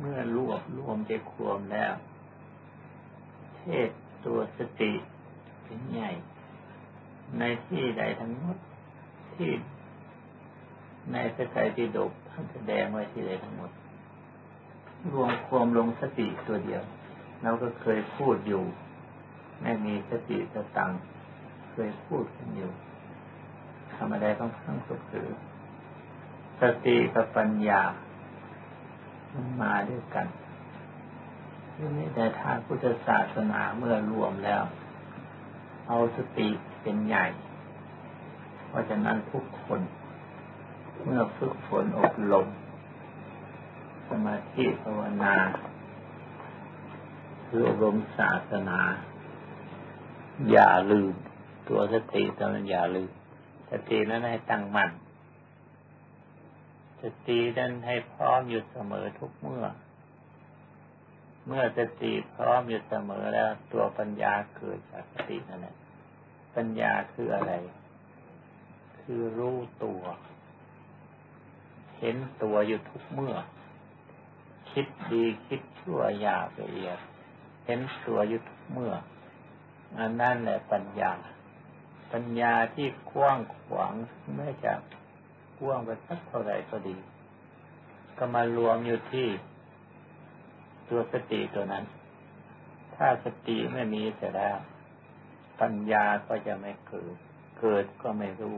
เมื่อรวบรวมใจควมแล้ว เทศตัวสติเป็นใหญ่ ในที่ใดทั้งหมดที่ในสกายที่ดกท่านแสดงไว้ที่ใดทั้งหมด รวมความลงสติตัวเดียวเราก็เคยพูดอยู่ไม่มีสติสตังเคยพูดกันอยู่ทำอะไรต้องทั้งสุขคือสติกับปัญญา มันมาด้วยกันที่นี่แต่ทางพุทธศาสนาเมื่อรวมแล้ว เอาสติเป็นใหญ่ เพราะฉะนั้นทุกคน เมื่อฝึกฝนอบรมสมาธิภาวนาคืออบรมศาสนา อย่าลืม ตัวสติตัวนั้นอย่าลืม สตินั้นให้ตั้งมั่น สตินั้นให้พร้อมอยู่เสมอทุกเมื่อ เมื่อสติพร้อมอยู่เสมอแล้ว ตัวปัญญาเกิดจากสตินั่นแหละปัญญาคืออะไร คือรู้ตัว เห็นตัวอยู่ทุกเมื่อ คิดดีคิดชั่วอยากละเอียดเห็นตัวอยู่ทุกเมื่ออันนั่นแหละปัญญา ปัญญาที่กว้างขวางไม่จะก ว้างไปสักเท่าไรก็ดี ก็มารวมอยู่ที่ตัวสติตัวนั้น ถ้าสติไม่มีเสร็จแล้ว ปัญญาก็จะไม่เกิด เกิดก็ไม่รู้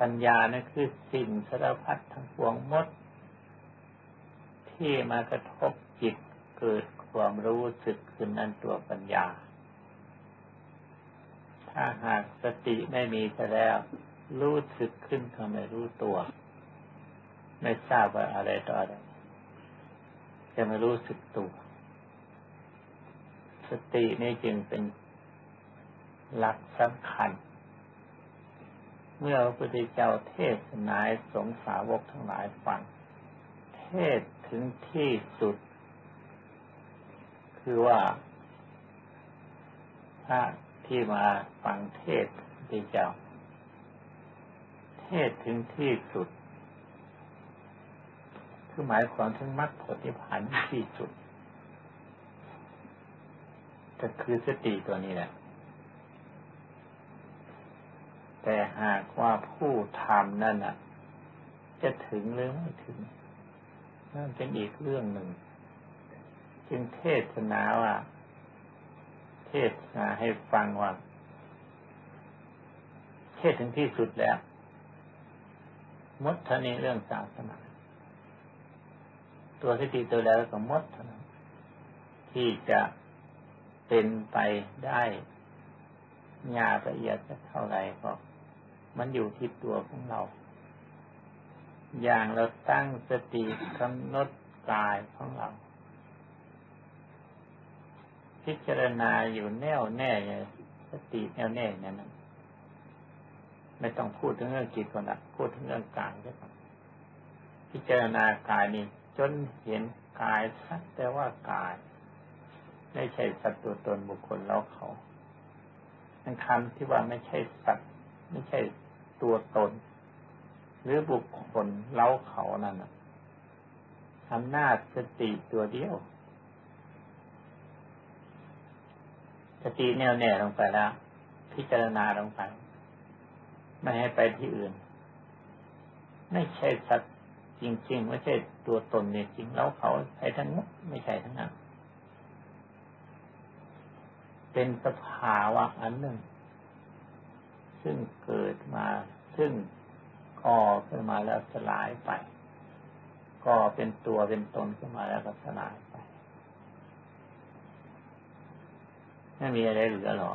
ปัญญานั่นคือสิ่งสารพัดทั้งปวงมด ที่มากระทบจิตเกิดความรู้สึกขึ้นนั่นตัวปัญญา ถ้าหากสติไม่มีไปแล้ว รู้สึกขึ้นก็ไม่รู้ตัว ไม่ทราบว่าอะไรต่ออะไรจะไม่รู้สึกตัว สตินี่จึงเป็นหลักสำคัญ เมื่อพระพุทธเจ้าเทศนาสงสาวกทั้งหลายฟัง เทศถึงที่สุด คือว่าพระที่มาฟังเทศพุที่เจ้า เทศถึงที่สุด คือหมายความถึงมรรคผลนิพพานที่สุดก็คือสติตัวนี้แหละ แต่หากว่าผู้ทำนั่นอะ จะถึงหรือไม่ถึง นั่นเป็นอีกเรื่องหนึ่ง จึงเทศนาว่า เทศนาให้ฟังว่า เทศถึงที่สุดแล้ว มดท่านี้เรื่องศาสนา ตัวสติตัวแล้วก็มดเท่านั้นที่จะเป็นไปได้ยาละเอียดจะเท่าไรก็มันอยู่ที่ตัวของเรา อย่างเราตั้งสติกำหนดกายของเรา พิจารณาอยู่แน่วแน่สติแน่วแน่เนี่ยน ไม่ต้องพูดถึงเรื่องจิตก่อนละพูดถึงเรื่องกายได้ก่อนพิจารณากายนี่จนเห็นกายชัดแต่ว่ากาย ไม่ใช่สัตว์ตัวตนบุคคลเราเขาเป็นคำที่ว่าไม่ใช่สัตว์ ไม่ใช่ตัวตน หรือบุคคลเล้าเขานั่นอำนาจสติตัวเดียวสติแน่วแน่ลงไปแล้ว พิจารณาลงไป ไม่ให้ไปที่อื่น ไม่ใช่สัตว์จริง ๆ ไม่ใช่ตัวตนเนี่ยจริงแล้วเขาใช่ทั้งนั้นไม่ใช่ทั้งนั้น เป็นสภาวะอันหนึ่ง ซึ่งเกิดมาซึ่งก่อขึ้นมาแล้วสลายไปก่อเป็นตัวเป็นตนขึ้นมาแล้วก็สลายไปไม่มีอะไรเหลือหรอ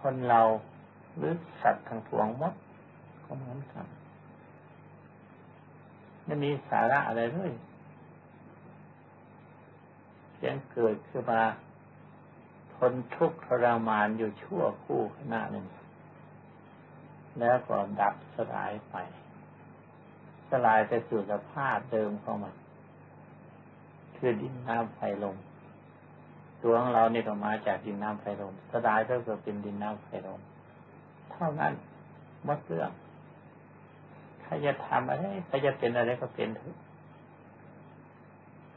คนเรา หรือสัตว์ทั้งปวงมดก็เหมือนกันไม่มีสาระอะไรเลยเสียงเกิดขึ้นมาทนทุกข์ทรมานอยู่ชั่วคู่ขณะหนึ่ง แล้วก็ดับสลายไป สลายไปสู่สภาพเดิมของมันคือดินน้ำไฟลมตัวของเราเนี่ยออกมาจากดินน้ำไฟลมสดายก็เกิดเป็นดินน้ำไฟลม เท่านั้นหมดเรื่องใครจะทำอะไรใครจะเป็นอะไรก็เป็นเถอะ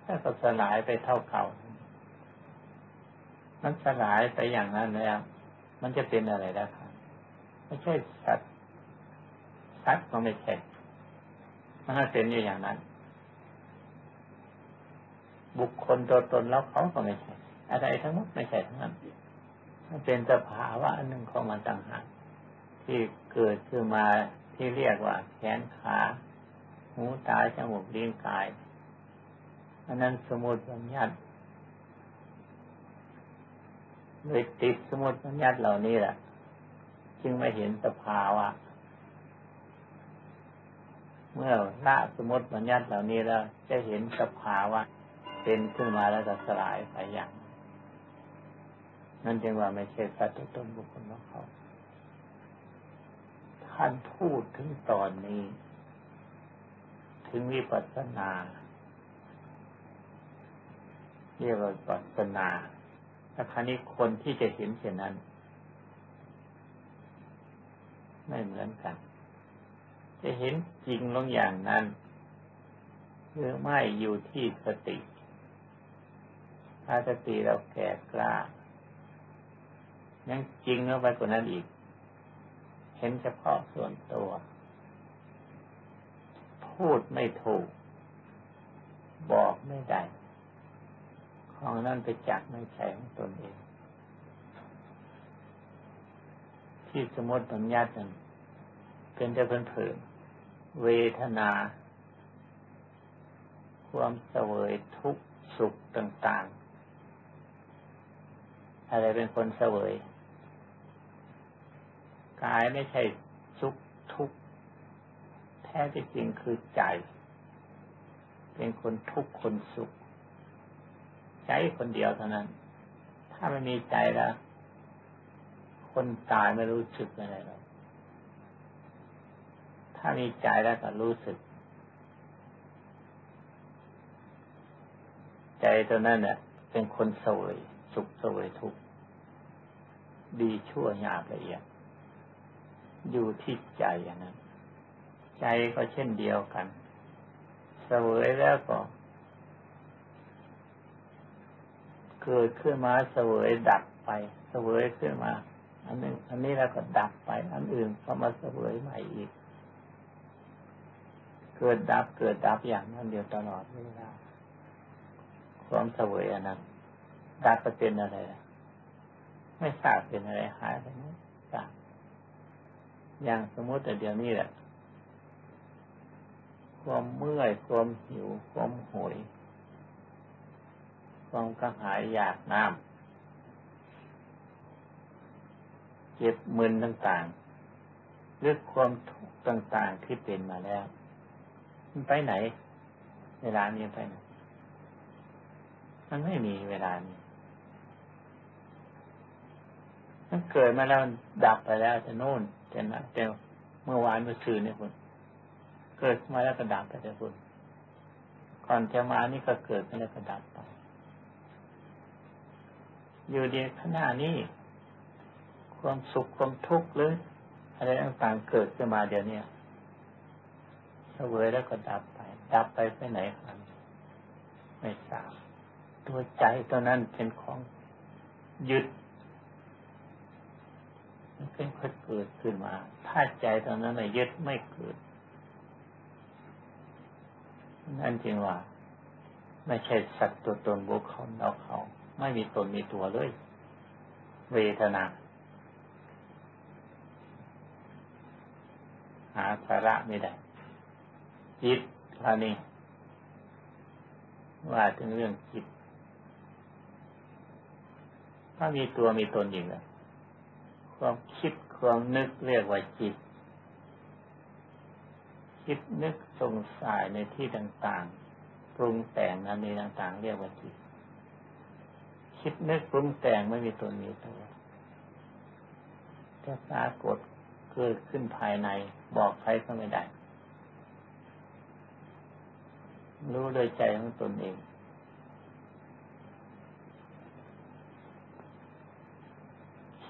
ถ้าก็สลายไปเท่าเก่า มันสลายไปอย่างนั้นแล้วมันจะเป็นอะไรได้ครับไม่ใช่สัตว์สัตว์ก็ไม่ใช่มันเป็นอยู่อย่างนั้น บุคคลตัวตนแล้วเขาก็ไม่ใช่ อะไรทั้งหมดไม่ใช่ทั้งนั้นมันเป็นสภาวะอันหนึ่งของมันต่างหาก ที่เกิดขึ้นมาที่เรียกว่า แขนขาหูตาจมูกลิ้นกายอันนั้นสมุดบัญญัติเลยติดสมุดบัญญัติเหล่านี้แหละจึงไม่เห็นสภาวะเมื่อละสมุดบัญญัติเหล่านี้แล้ว จะเห็นสภาวะเป็นขึ้นมาแล้วก็สลายไปอย่าง นั่นจึงว่าไม่ใช่สัตว์ตนบุคคลของเขา ท่านพูดถึงตอนนี้ ถึงวิปัสสนาเรียกว่าปัสนาถ้าครั้นี้คนที่จะเห็นเช่นนั้น ไม่เหมือนกัน จะเห็นจริงลงอย่างนั้นหรือไม่อยู่ที่สติ ถ้าสติเราแก่กล้ายังจริงเข้าไปกว่านั้นอีก เห็นเฉพาะส่วนตัว พูดไม่ถูก บอกไม่ได้ของนั่นไปจักไม่ใช่ของตนเอง ที่สมมติบัญญัตินั้นเป็นแต่เพิ่นเผินเวทนา ความเสวยทุกสุขต่าง ๆ อะไรเป็นคนเสวย กายไม่ใช่สุขทุกข์แท้ที่จริงคือใจ เป็นคนทุกข์คนสุข ใจคนเดียวเท่านั้น ถ้าไม่มีใจแล้ว คนตายไม่รู้สึกอะไรหรอกถ้ามีใจแล้วก็รู้สึก ใจตัวนั้นเนี่ยเป็นคนสวยสุขสวยทุกข์ดีชั่วหยาบละเอียด อยู่ที่ใจนั้นใจก็เช่นเดียวกันเสวยแล้วก็เกิดขึ้นมาเสวยดับไป เสวยขึ้นมา อันนึงอันนี้แล้วก็ดับไป อันอื่นก็มาเสวยใหม่อีก เกิดดับเกิดดับอย่างนั้นเดียวตลอดเวลาความเสวยอันนั้นดับไปเป็นอะไรไม่ทราบเป็นอะไรหายไปไหมทราบ อย่างสมมติแต่เดียวนี้แหละ ความเมื่อย ความหิว ความโหย ความกระหายอยากน้ำ เจ็บมึนต่างๆหรือความทุกข์ต่าง ๆที่เป็นมาแล้ว มันไปไหน เวลานี้ไปไหน มันไม่มีเวลานี้มันเกิดมาแล้วดับไปแล้วจะโน่น จะนะแต่เมื่อวานเมื่อคืนเนี่ยคุณเกิดมาแล้วก็ดับไปแต่คุณก่อนจะมานี่ก็เกิดมาแล้วก็ดับไปอยู่เดียวขณะนี้ ความสุขความทุกข์หรืออะไรต่างๆเกิดขึ้นมาเดี๋ยวนี้เสวยแล้วก็ดับไป ดับไปไปไหนครับไม่ทราบตัวใจตัวนั้นเป็นของยึด มันเป็ค่อยเกิดขึ้นมา ถ้าใจตอนนั้นไม่ยึดไม่เกิด นั่นจริงว่า ไม่ใช่สัตว์ตัวตนบุคคลเราเขา ไม่มีตนมีตัวเลย เวทนา หาสาระไม่ได้จิตคราวนี้ว่าถึงเรื่องจิตถ้ามีตัวมีตนอยู่แล้ว ความคิดความนึกเรียกว่าจิต คิดนึกสงสัยในที่ต่างๆ ปรุงแต่งนั้นในต่างๆ เรียกว่าจิต คิดนึกปรุงแต่งไม่มีตนมีตัวจะปรากฏเกิดขึ้นภายในบอกใครก็ไม่ได้ รู้โดยใจของตนเอง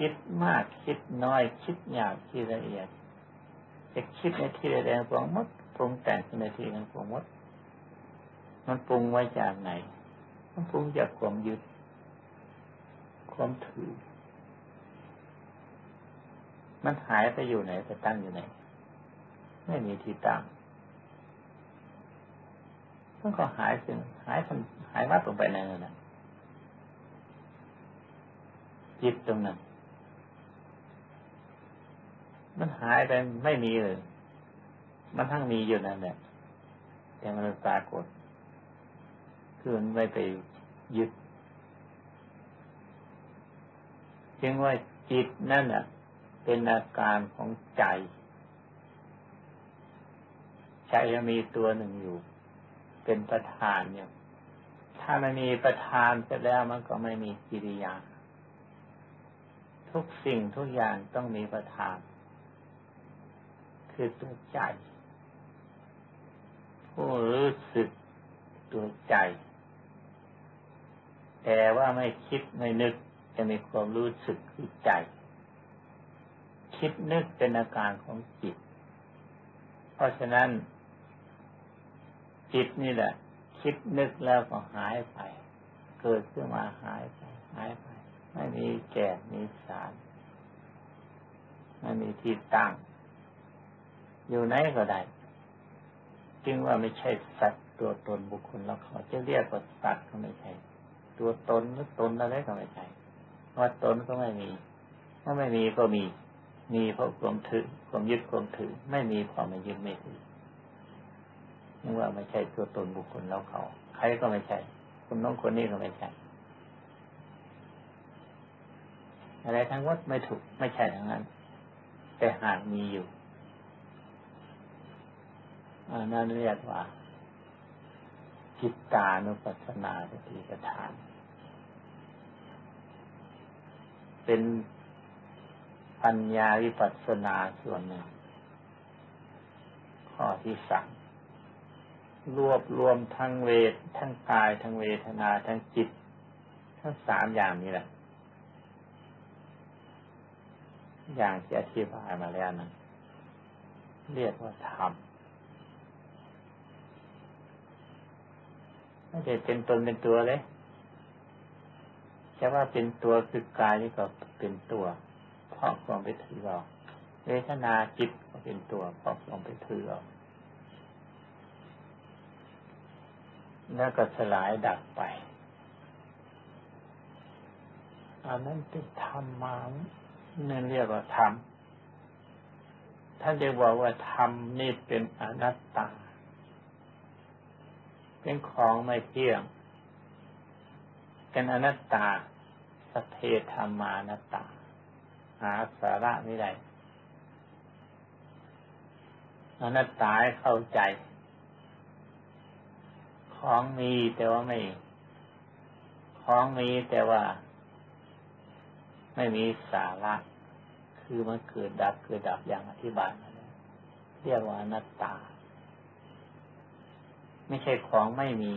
คิดมากคิดน้อย คิดหยาบคิดละเอียดจะคิดในที่ใดๆปวงมดปรุงแต่งในที่นั้นปวงมด มันปรุงไว้จากไหน มันปรุงจากความยึด ความถือ มันหายไปอยู่ไหนไปตั้งอยู่ไหน ไม่มีที่ตั้งมันก็หายสิ่งหายคนหายวัดลงไปในนั้นนะจิตตรงนั้น มันหายไปไม่มีเลย มันทั้งมีอยู่นั่นแหละแต่มันปรากฏคือมันไม่ไปยึดจึงว่าจิตนั่นอะ เป็นอาการของใจ ใจมีตัวหนึ่งอยู่ เป็นประธานเนี่ยถ้าไม่มีประธานเสร็จแล้วมันก็ไม่มีกิริยา ทุกสิ่งทุกอย่างต้องมีประธาน คือตัวใจ ผู้รู้สึกตัวใจ แต่ว่าไม่คิดไม่นึกจะมีความรู้สึกคือใจ คิดนึกเป็นอาการของจิต เพราะฉะนั้น จิตนี่แหละ คิดนึกแล้วก็หายไป เกิดขึ้นมาหายไป หายไป ไม่มีแก่มีสาร ไม่มีที่ตั้ง อยู่ไหนก็ได้ จึงว่าไม่ใช่สัตว์ตัวตนบุคคลเราเขาจะเรียกว่าสัตว์ก็ไม่ใช่ ตัวตนหรือตนอะไรก็ไม่ใช่ว่าตนก็ไม่มีเมื่อไม่มีก็มี มีเพราะความถือความยึดความถือ ไม่มีความไม่ยึดไม่ถือนี่ว่าไม่ใช่ตัวตนบุคคลเราเขา ใครก็ไม่ใช่ คนน้องคนนี้ก็ไม่ใช่ อะไรทั้งวัดไม่ถูกไม่ใช่ทั้งนั้น แต่หากมีอยู่ อันนั้นเรียกว่าจิตตานุปัสสนาสติปัฏฐาน เป็นปัญญาวิปัสสนาส่วนหนึ่ง ข้อที่สามรวบรวมทั้งเวท ทั้งกาย ทั้งเวทนา ทั้งจิต ทั้งสามอย่างนี้แหละ อย่างที่อธิบายมาแล้วนะเรียกว่าธรรม ไม่ใช่เป็นตนเป็นตัวเลยแค่ว่าเป็นตัวคือกายนี่ก็เป็นตัวเพราะความไปถือเราเวทนาจิตก็เป็นตัวเพราะความไปถือเราแล้วก็สลายดับไปอันนั้นเป็นธรรมานั่นเรียกว่าธรรมท่านจะบอกว่าธรรมนี่เป็นอนัตตา เป็นของไม่เที่ยง เป็นอนัตตาสเพธรรมานัตตา หาสาระไม่ได้อนัตตาเข้าใจ ของมีแต่ว่าไม่ ของมีแต่ว่า ไม่มีสาระ คือมันเกิดดับเกิดดับอย่างอธิบายมาแล้วเรียกว่าอนัตตา ไม่ใช่ของไม่มี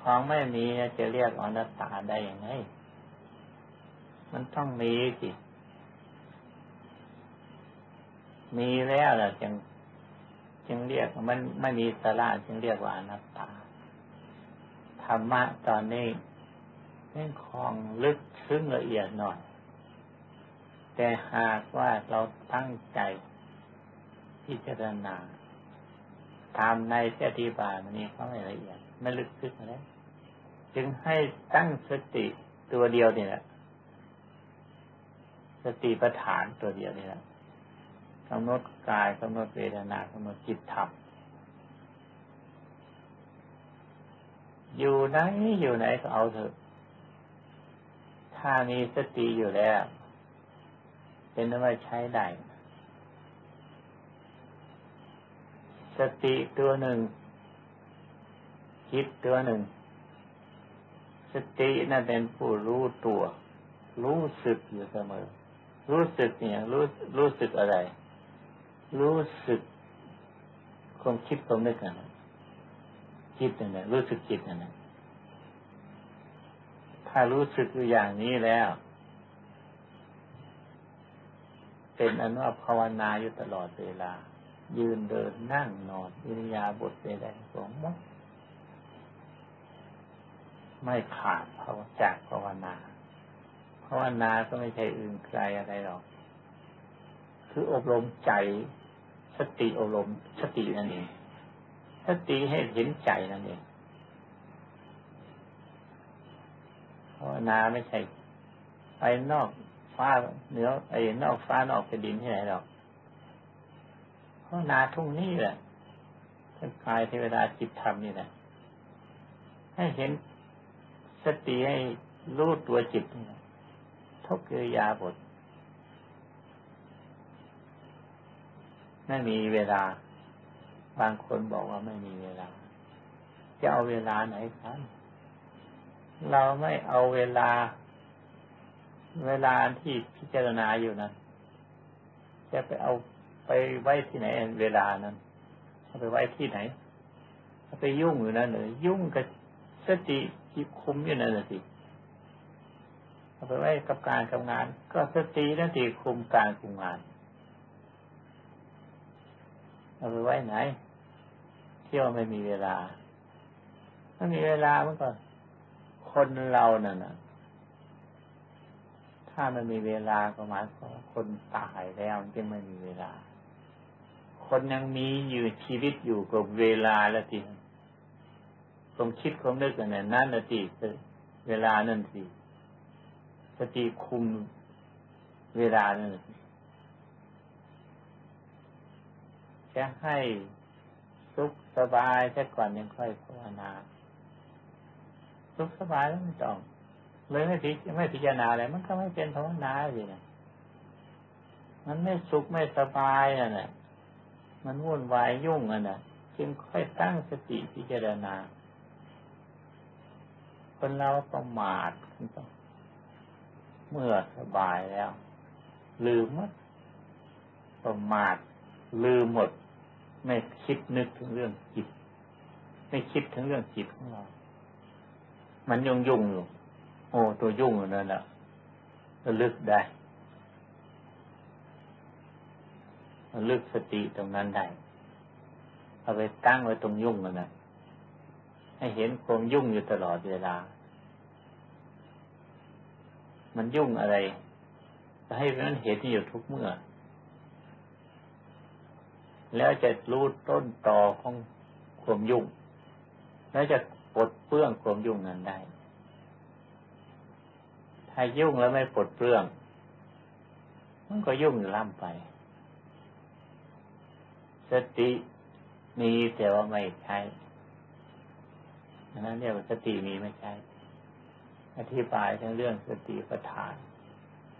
ของไม่มีจะเรียกอนัตตาได้ยังไง มันต้องมีสิมีแล้วล่ะจึงจึงเรียกมันไม่มีสาระจึงเรียกว่าอนัตตาธรรมะตอนนี้เป็นของลึกซึ้งละเอียดหน่อย แต่หากว่าเราตั้งใจพิจารณา ตามในที่อธิบายมันนี้เขาไม่ละเอียดไม่ลึกซึ้งเลยจึงให้ตั้งสติตัวเดียวนี่แหละสติปัฏฐานตัวเดียวนี่แหละกำหนดกายกำหนดเวทนากำหนดจิตธรรมอยู่ไหนอยู่ไหนก็เอาเถอะ ถ้ามีสติอยู่แล้ว เป็นว่าใช้ได้ สติตัวหนึ่ง จิตตัวหนึ่ง สตินั่นเป็นผู้รู้ตัว รู้สึกอยู่เสมอ รู้สึกเนี่ย รู้รู้สึกอะไร รู้สึกความคิดความนึกนั่นคิดนั่นแหละรู้สึกจิตนั่นแหละถ้ารู้สึกอยู่อย่างนี้แล้ว เป็นอนุภาวนาอยู่ตลอดเวลา ยืนเดินนั่งนอนอิริยาบถใดๆของมดไม่ขาดภาวจากภาวนาภาวนาก็ไม่ใช่อื่นไกลอะไรหรอก คืออบรมใจ สติอบรมสตินั่นเองสติให้เห็นใจนั่นเองภาวนาไม่ใช่ไปนอกฟ้าเหนือไอ้นอกฟ้านอกแผ่นดินที่ไหนหรอก ภาวนาทุ่งนี้แหละทั้งกายเทวดาจิตธรรมนี่แหละให้เห็นสติให้รู้ตัวจิตนี่ทุกกิยาบทไม่มีเวลา บางคนบอกว่าไม่มีเวลา จะเอาเวลาไหนครับเราไม่เอาเวลา เวลาที่พิจารณาอยู่นั้นจะไปเอา ไปไว้ที่ไหนเวลานั้นเอาไปไว้ที่ไหนเอาไปยุ่งอยู่นั่นเลยยุ่งกับสติที่คุมอยู่นั่นเลยสิเอาไปไว้กับการทำงาน ก็สตินั่นสิคุมการคุมงานเอาไปไว้ไหน เที่ยวไม่มีเวลาถ้ามีเวลามันก็คนเรานั่นนะถ้ามันมีเวลาก็หมายความคนตายแล้วจึงไม่มีเวลา คนยังมีอยู่ชีวิตอยู่กับเวลาล้วทีความคิดความนึกกันนั่นนะทีเวลานั่นสิสติคุมเวลานั่นจะให้สุขสบายแค่ก่อนยังค่อยภาวนาสุขสบายแล้วไม่ต้องเลยไม่พิไม่พิจารณาอะไรมันก็ไม่เป็นภาวนาเลยนะมันไม่สุขไม่สบายอะนะ มันวุ่นวายยุ่งอะนะจึงค่อยตั้งสติพิจารณา คนเราประมาทเมื่อสบายแล้ว ลืมหมดประมาทลืมหมด ไม่คิดนึกถึงเรื่องจิต ไม่คิดถึงเรื่องจิตของเรา มันยุ่งยุ่งอยู่โอ้ตัวยุ่งอยู่นั่นแหละระลึกได้ ระลึกสติตรงนั้นได้เอาไปตั้งไว้ตรงยุ่งนั่นนะให้เห็นความยุ่งอยู่ตลอดเวลา มันยุ่งอะไรจะให้มันเห็นอยู่ทุกเมื่อ แล้วจะรู้ต้นตอของความยุ่ง แล้วจะปลดเปลื้องความยุ่งนั้นได้ ถ้ายุ่งแล้วไม่ปลดเปลื้อง มันก็ยุ่งอยู่ล่ำไป สติมีแต่ว่าไม่ใช่นั้นเรียกว่าสติมีไม่ใช่ อธิบายทั้งเรื่องสติปัฏฐาน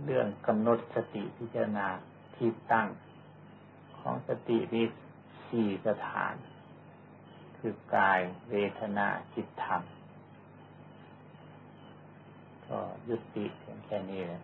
เรื่องกำหนดสติพิจารณาที่ตั้งของสติมีสี่สถาน คือกายเวทนาจิตธรรม ก็ยุติเพียงแค่นี้เลย